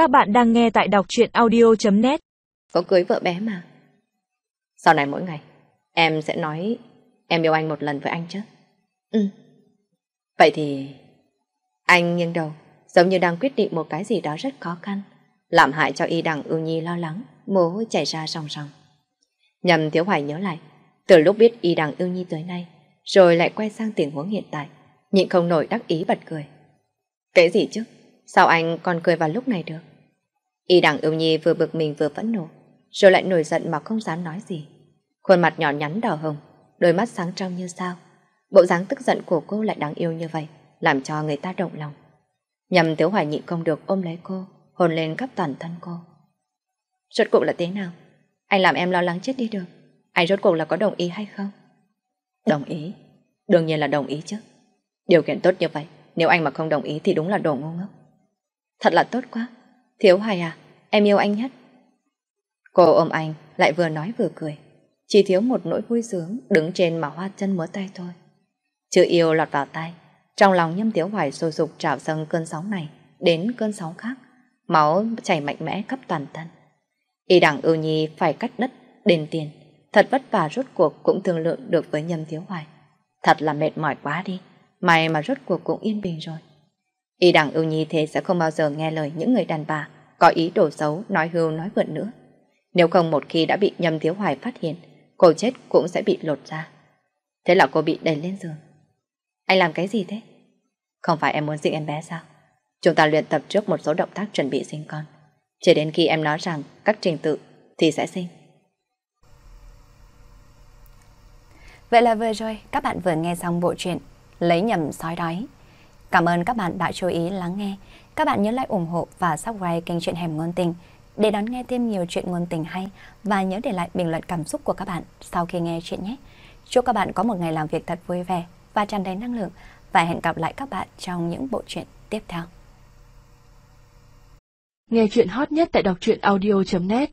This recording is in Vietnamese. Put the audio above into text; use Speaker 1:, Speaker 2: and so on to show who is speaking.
Speaker 1: Các bạn đang nghe tại đọc truyện audio.net
Speaker 2: Có cưới vợ bé mà. Sau này mỗi ngày, em sẽ nói em yêu anh một lần với anh chứ. Ừ. Vậy thì... Anh nghiêng đầu, giống như đang quyết định một cái gì đó rất khó khăn, làm hại cho y đằng ưu nhi lo lắng, mồ hôi chảy ra sòng sòng. Nhầm Thiếu Hoài nhớ lại, từ lúc biết y đằng ưu nhi tới nay, rồi lại quay sang tình huống hiện tại, nhịn không nổi đắc ý bật cười. Cái gì chứ? Sao anh còn cười vào lúc này được? Y đằng ưu nhi vừa bực mình vừa phẫn nộ, rồi lại nổi giận mà không dám nói gì. Khuôn mặt nhỏ nhắn đỏ hồng, đôi mắt sáng trong như sao. Bộ dáng tức giận của cô lại đáng yêu như vậy, làm cho người ta động lòng. Nhầm Tiếu Hoài nhịn không được ôm lấy cô, hôn lên khắp toàn thân cô. Rốt cuộc là thế nào? Anh làm em lo lắng chết đi được. Anh rốt cuộc là có đồng ý hay không? Đồng ý? Đương nhiên là đồng ý chứ. Điều kiện tốt như vậy, nếu anh mà không đồng ý thì đúng là đồ ngu ngốc. Thật là tốt quá. Thiếu Hải à, em yêu anh nhất. Cô ôm anh, lại vừa nói vừa cười. Chỉ thiếu một nỗi vui sướng đứng trên mà hoa chân múa tay thôi. Chữ yêu lọt vào tay, trong lòng nhâm thiếu hoài sôi sục trào dâng cơn sóng này đến cơn sóng khác, máu chảy mạnh mẽ khắp toàn thân. Y đẳng ưu nhi phải cắt đất, đền tiền, thật vất vả rốt cuộc cũng thương lượng được với nhâm thiếu hoài. Thật là mệt mỏi quá đi, may mà rốt cuộc cũng yên bình rồi. Y đẳng ưu nhi thế sẽ không bao giờ nghe lời những người đàn bà có ý đồ xấu, nói hưu nói vượn nữa. Nếu không một khi đã bị nhầm thiếu hoài phát hiện, cô chết cũng sẽ bị lột ra. Thế là cô bị đẩy lên giường. Anh làm cái gì thế? Không phải em muốn sinh em bé sao? Chúng ta luyện tập trước một số động tác chuẩn bị sinh con. Chỉ đến khi em nói rằng các trình tự thì sẽ sinh.
Speaker 3: Vậy là vừa rồi các bạn vừa nghe xong bộ truyện Lấy nhầm sói đói. Cảm ơn các bạn đã chú ý lắng nghe. Các bạn nhớ like ủng hộ và subscribe kênh truyện Hẻm Ngôn Tình để đón nghe thêm nhiều chuyện ngôn tình hay và nhớ để lại bình luận cảm xúc của các bạn sau khi nghe chuyện nhé. Chúc các bạn có một ngày làm việc thật vui vẻ và tràn đầy năng lượng và hẹn gặp lại các bạn trong những bộ truyện tiếp theo.
Speaker 1: Nghe chuyện hot nhất tại đọc truyện audio.net